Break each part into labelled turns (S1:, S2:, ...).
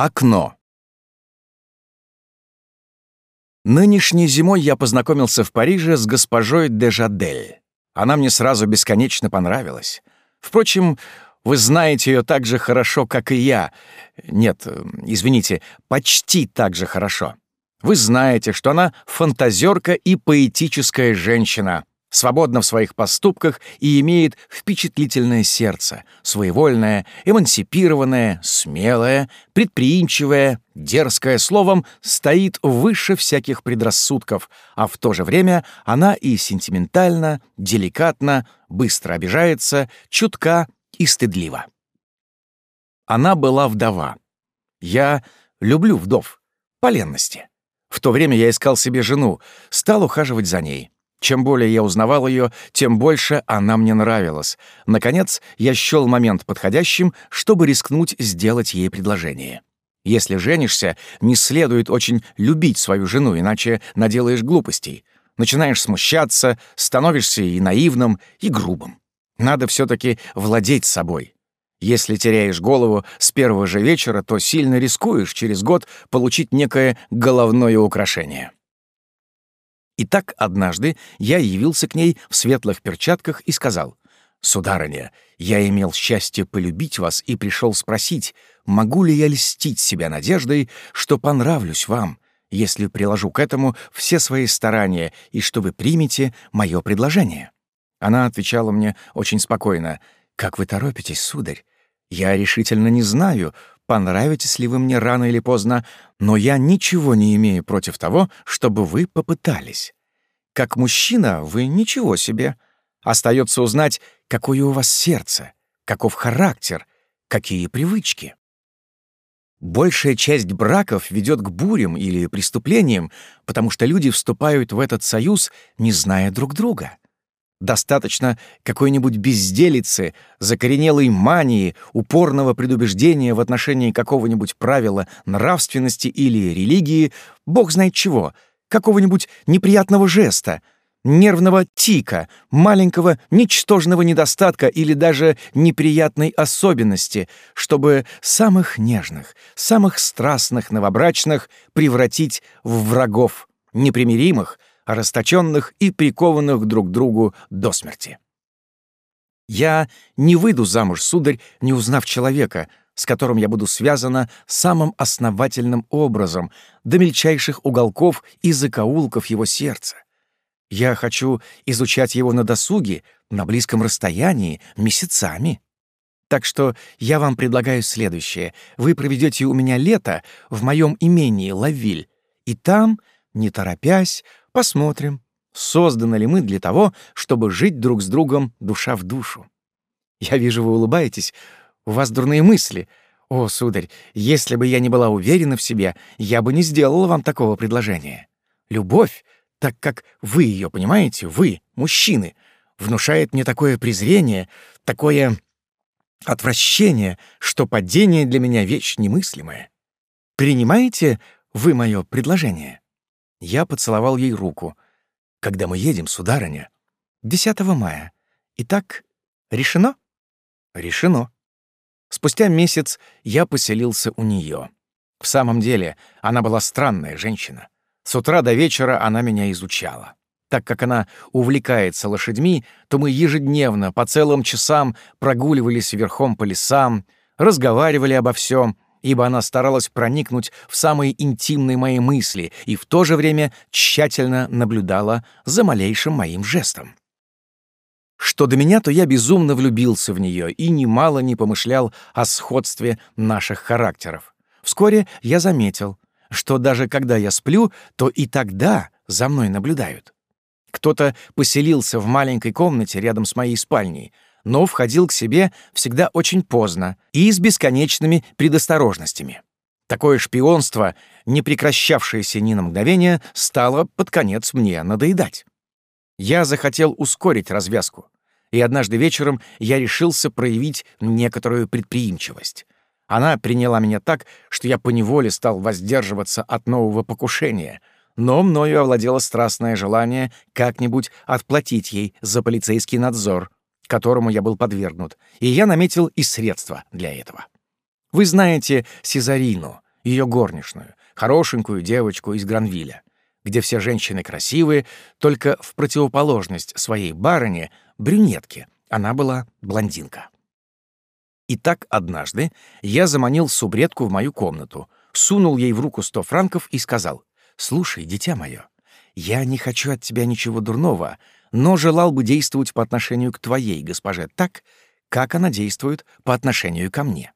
S1: Окно. Нынешней зимой я познакомился в Париже с госпожой де Жадель. Она мне сразу бесконечно понравилась. Впрочем, вы знаете ее так же хорошо, как и я. Нет, извините, почти так же хорошо. Вы знаете, что она фантазерка и поэтическая женщина, свободна в своих поступках и имеет впечатлительное сердце, своевольное, эмансипированное, смелое, предприимчивое, дерзкое, словом, стоит выше всяких предрассудков, а в то же время она и сентиментально, деликатно, быстро обижается, чутка и стыдлива. Она была вдова. Я люблю вдов, по ленности. В то время я искал себе жену, стал ухаживать за ней. Чем более я узнавал ее, тем больше она мне нравилась. Наконец, я счел момент подходящим, чтобы рискнуть сделать ей предложение. Если женишься, не следует очень любить свою жену, иначе наделаешь глупостей. Начинаешь смущаться, становишься и наивным, и грубым. Надо все таки владеть собой. Если теряешь голову с первого же вечера, то сильно рискуешь через год получить некое головное украшение. И так однажды я явился к ней в светлых перчатках и сказал, «Сударыня, я имел счастье полюбить вас и пришел спросить, могу ли я льстить себя надеждой, что понравлюсь вам, если приложу к этому все свои старания и что вы примете мое предложение?» Она отвечала мне очень спокойно, «Как вы торопитесь, сударь? Я решительно не знаю, понравитесь ли вы мне рано или поздно, но я ничего не имею против того, чтобы вы попытались. Как мужчина вы ничего себе. Остается узнать, какое у вас сердце, каков характер, какие привычки. Большая часть браков ведет к бурям или преступлениям, потому что люди вступают в этот союз, не зная друг друга. Достаточно какой-нибудь безделицы, закоренелой мании, упорного предубеждения в отношении какого-нибудь правила нравственности или религии, бог знает чего, какого-нибудь неприятного жеста, нервного тика, маленького ничтожного недостатка или даже неприятной особенности, чтобы самых нежных, самых страстных новобрачных превратить в врагов, непримиримых, расточенных и прикованных друг к другу до смерти. Я не выйду замуж, сударь, не узнав человека, с которым я буду связана самым основательным образом, до мельчайших уголков и закоулков его сердца. Я хочу изучать его на досуге, на близком расстоянии, месяцами. Так что я вам предлагаю следующее. Вы проведете у меня лето в моем имении Лавиль, и там, не торопясь, Посмотрим, созданы ли мы для того, чтобы жить друг с другом душа в душу. Я вижу, вы улыбаетесь. У вас дурные мысли. О, сударь, если бы я не была уверена в себе, я бы не сделала вам такого предложения. Любовь, так как вы ее понимаете, вы, мужчины, внушает мне такое презрение, такое отвращение, что падение для меня вещь немыслимая. Принимаете вы мое предложение? Я поцеловал ей руку. «Когда мы едем, сударыня?» «10 мая. Итак, решено?» «Решено». Спустя месяц я поселился у нее. В самом деле, она была странная женщина. С утра до вечера она меня изучала. Так как она увлекается лошадьми, то мы ежедневно по целым часам прогуливались верхом по лесам, разговаривали обо всем — ибо она старалась проникнуть в самые интимные мои мысли и в то же время тщательно наблюдала за малейшим моим жестом. Что до меня, то я безумно влюбился в нее и немало не помышлял о сходстве наших характеров. Вскоре я заметил, что даже когда я сплю, то и тогда за мной наблюдают. Кто-то поселился в маленькой комнате рядом с моей спальней — но входил к себе всегда очень поздно и с бесконечными предосторожностями. Такое шпионство, не прекращавшееся ни на мгновение, стало под конец мне надоедать. Я захотел ускорить развязку, и однажды вечером я решился проявить некоторую предприимчивость. Она приняла меня так, что я поневоле стал воздерживаться от нового покушения, но мною овладело страстное желание как-нибудь отплатить ей за полицейский надзор — которому я был подвергнут, и я наметил и средства для этого. Вы знаете Сезарину, ее горничную, хорошенькую девочку из Гранвиля, где все женщины красивые, только в противоположность своей барыне, брюнетке, она была блондинка. И так однажды я заманил субредку в мою комнату, сунул ей в руку сто франков и сказал, «Слушай, дитя мое, я не хочу от тебя ничего дурного, но желал бы действовать по отношению к твоей госпоже так, как она действует по отношению ко мне».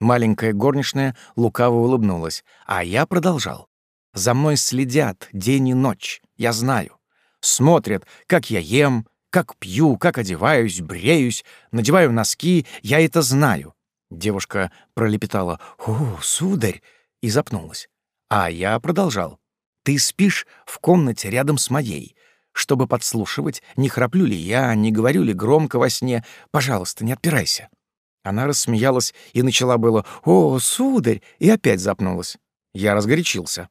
S1: Маленькая горничная лукаво улыбнулась, а я продолжал. «За мной следят день и ночь, я знаю. Смотрят, как я ем, как пью, как одеваюсь, бреюсь, надеваю носки, я это знаю». Девушка пролепетала «О, сударь!» и запнулась. А я продолжал. «Ты спишь в комнате рядом с моей чтобы подслушивать, не храплю ли я, не говорю ли громко во сне. Пожалуйста, не отпирайся». Она рассмеялась и начала было «О, сударь!» и опять запнулась. Я разгорячился.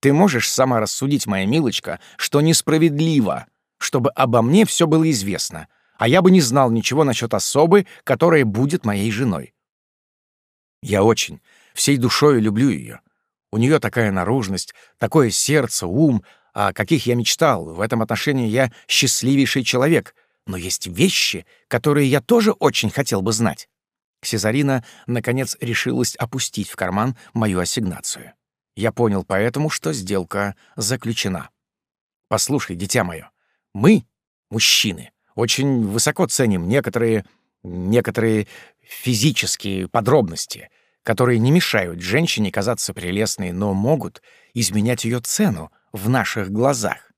S1: «Ты можешь сама рассудить, моя милочка, что несправедливо, чтобы обо мне все было известно, а я бы не знал ничего насчет особы, которая будет моей женой. Я очень, всей душой люблю ее. У нее такая наружность, такое сердце, ум, о каких я мечтал. В этом отношении я счастливейший человек. Но есть вещи, которые я тоже очень хотел бы знать. Сезарина, наконец, решилась опустить в карман мою ассигнацию. Я понял поэтому, что сделка заключена. Послушай, дитя мое, мы, мужчины, очень высоко ценим некоторые, некоторые физические подробности, которые не мешают женщине казаться прелестной, но могут изменять ее цену в наших глазах.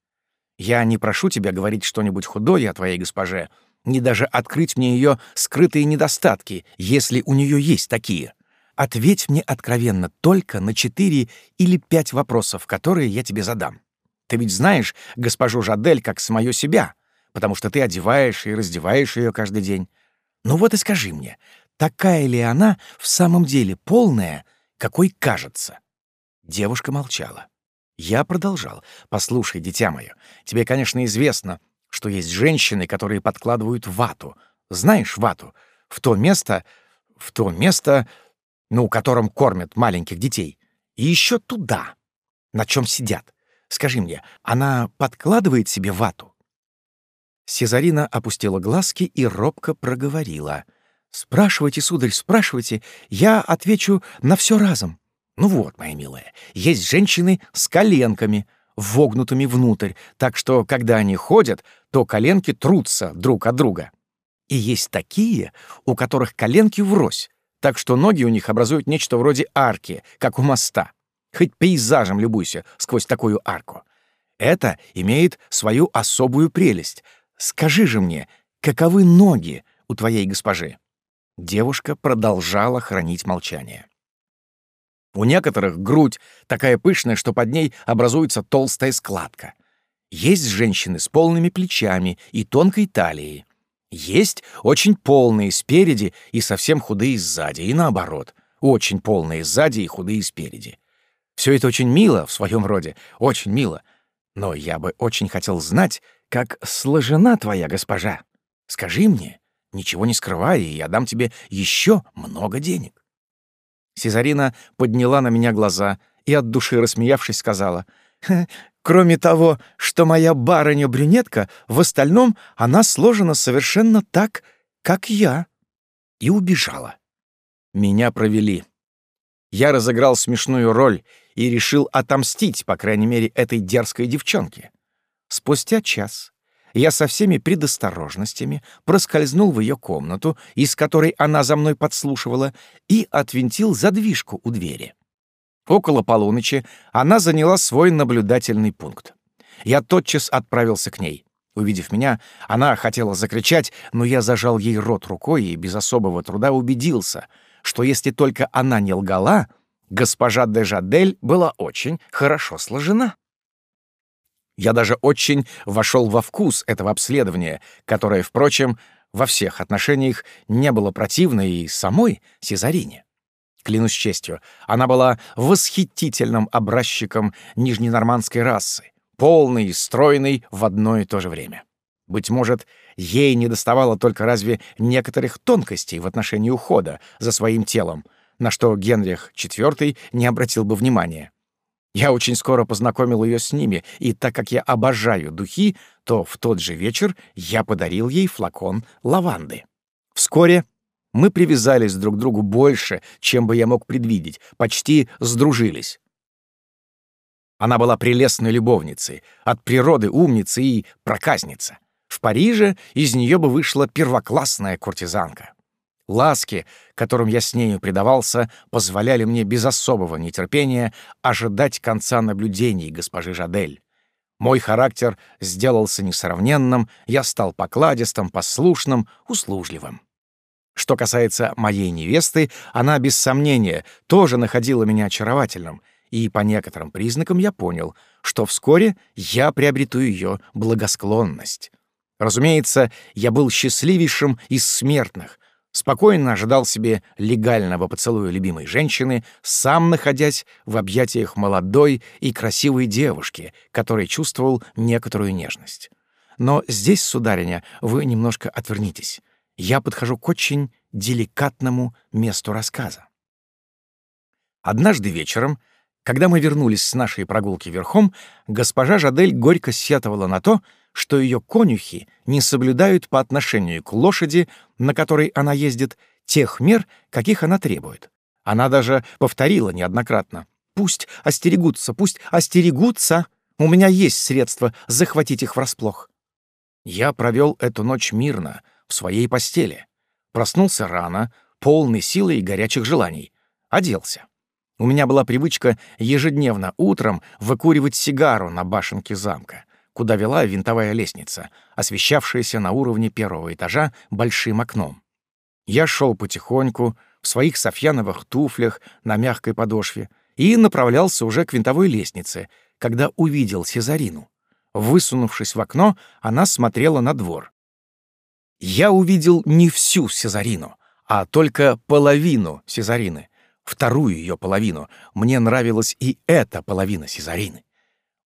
S1: Я не прошу тебя говорить что-нибудь худое о твоей госпоже, не даже открыть мне ее скрытые недостатки, если у нее есть такие. Ответь мне откровенно только на четыре или пять вопросов, которые я тебе задам. Ты ведь знаешь госпожу Жадель как самое себя, потому что ты одеваешь и раздеваешь ее каждый день. Ну вот и скажи мне, такая ли она в самом деле полная, какой кажется?» Девушка молчала. Я продолжал. «Послушай, дитя мое, тебе, конечно, известно, что есть женщины, которые подкладывают вату. Знаешь вату? В то место, в то место, ну, которым кормят маленьких детей. И еще туда, на чем сидят. Скажи мне, она подкладывает себе вату?» Сезарина опустила глазки и робко проговорила. «Спрашивайте, сударь, спрашивайте, я отвечу на все разом». Ну вот, моя милая, есть женщины с коленками, вогнутыми внутрь, так что, когда они ходят, то коленки трутся друг от друга. И есть такие, у которых коленки врозь, так что ноги у них образуют нечто вроде арки, как у моста. Хоть пейзажем любуйся сквозь такую арку. Это имеет свою особую прелесть. Скажи же мне, каковы ноги у твоей госпожи?» Девушка продолжала хранить молчание. У некоторых грудь такая пышная, что под ней образуется толстая складка. Есть женщины с полными плечами и тонкой талией. Есть очень полные спереди и совсем худые сзади, и наоборот, очень полные сзади и худые спереди. Все это очень мило в своем роде, очень мило. Но я бы очень хотел знать, как сложена твоя госпожа. Скажи мне, ничего не скрывай, и я дам тебе еще много денег. Сезарина подняла на меня глаза и, от души рассмеявшись, сказала, «Кроме того, что моя барыня-брюнетка, в остальном она сложена совершенно так, как я». И убежала. Меня провели. Я разыграл смешную роль и решил отомстить, по крайней мере, этой дерзкой девчонке. Спустя час я со всеми предосторожностями проскользнул в ее комнату, из которой она за мной подслушивала, и отвинтил задвижку у двери. Около полуночи она заняла свой наблюдательный пункт. Я тотчас отправился к ней. Увидев меня, она хотела закричать, но я зажал ей рот рукой и без особого труда убедился, что если только она не лгала, госпожа де Жадель была очень хорошо сложена. Я даже очень вошел во вкус этого обследования, которое, впрочем, во всех отношениях не было противно и самой Сезарине. Клянусь честью, она была восхитительным образчиком нижненормандской расы, полной и стройной в одно и то же время. Быть может, ей не доставало только разве некоторых тонкостей в отношении ухода за своим телом, на что Генрих IV не обратил бы внимания. Я очень скоро познакомил ее с ними, и так как я обожаю духи, то в тот же вечер я подарил ей флакон лаванды. Вскоре мы привязались друг к другу больше, чем бы я мог предвидеть, почти сдружились. Она была прелестной любовницей, от природы умница и проказница. В Париже из нее бы вышла первоклассная куртизанка. Ласки, которым я с нею предавался, позволяли мне без особого нетерпения ожидать конца наблюдений госпожи Жадель. Мой характер сделался несравненным, я стал покладистым, послушным, услужливым. Что касается моей невесты, она, без сомнения, тоже находила меня очаровательным, и по некоторым признакам я понял, что вскоре я приобрету ее благосклонность. Разумеется, я был счастливейшим из смертных, спокойно ожидал себе легального поцелуя любимой женщины, сам находясь в объятиях молодой и красивой девушки, которой чувствовал некоторую нежность. Но здесь, сударыня, вы немножко отвернитесь. Я подхожу к очень деликатному месту рассказа. Однажды вечером, когда мы вернулись с нашей прогулки верхом, госпожа Жадель горько сетовала на то, что ее конюхи не соблюдают по отношению к лошади, на которой она ездит, тех мер, каких она требует. Она даже повторила неоднократно. «Пусть остерегутся, пусть остерегутся! У меня есть средства захватить их врасплох». Я провел эту ночь мирно, в своей постели. Проснулся рано, полный силы и горячих желаний. Оделся. У меня была привычка ежедневно утром выкуривать сигару на башенке замка — куда вела винтовая лестница, освещавшаяся на уровне первого этажа большим окном. Я шел потихоньку, в своих софьяновых туфлях на мягкой подошве, и направлялся уже к винтовой лестнице, когда увидел Сезарину. Высунувшись в окно, она смотрела на двор. Я увидел не всю Сезарину, а только половину Сезарины, вторую ее половину. Мне нравилась и эта половина Сезарины.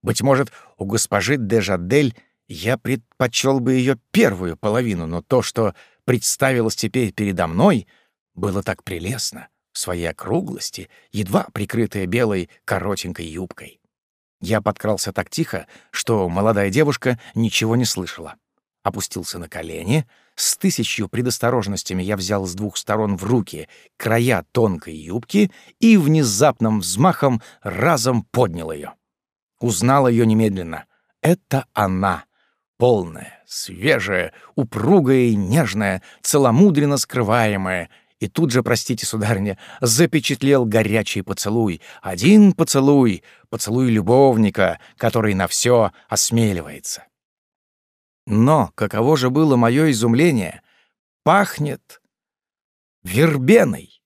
S1: Быть может, у госпожи Дежадель я предпочел бы ее первую половину, но то, что представилось теперь передо мной, было так прелестно, в своей округлости, едва прикрытая белой коротенькой юбкой. Я подкрался так тихо, что молодая девушка ничего не слышала. Опустился на колени, с тысячью предосторожностями я взял с двух сторон в руки края тонкой юбки и внезапным взмахом разом поднял ее. Узнал ее немедленно. Это она. Полная, свежая, упругая и нежная, целомудренно скрываемая. И тут же, простите, сударыня, запечатлел горячий поцелуй. Один поцелуй, поцелуй любовника, который на все осмеливается. Но каково же было мое изумление! Пахнет вербеной.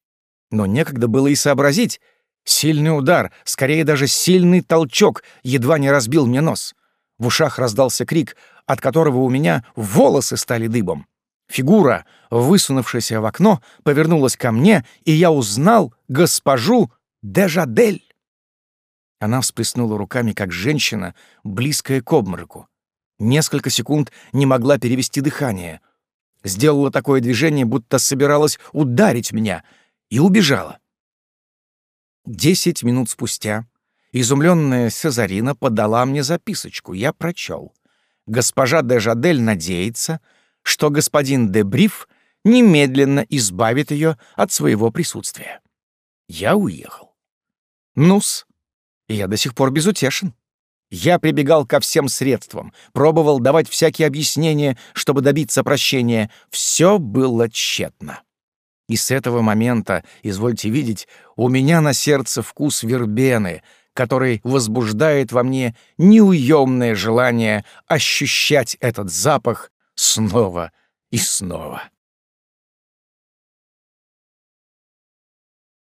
S1: Но некогда было и сообразить, Сильный удар, скорее даже сильный толчок, едва не разбил мне нос. В ушах раздался крик, от которого у меня волосы стали дыбом. Фигура, высунувшаяся в окно, повернулась ко мне, и я узнал госпожу Дежадель. Она всплеснула руками, как женщина, близкая к обмороку. Несколько секунд не могла перевести дыхание. Сделала такое движение, будто собиралась ударить меня, и убежала. Десять минут спустя изумленная Сезарина подала мне записочку. Я прочел. Госпожа де Жадель надеется, что господин де Бриф немедленно избавит ее от своего присутствия. Я уехал. Нус, я до сих пор безутешен. Я прибегал ко всем средствам, пробовал давать всякие объяснения, чтобы добиться прощения. Все было тщетно. И с этого момента, извольте видеть, у меня на сердце вкус вербены, который возбуждает во мне неуемное желание ощущать этот запах снова и снова.